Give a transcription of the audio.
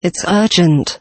It's urgent.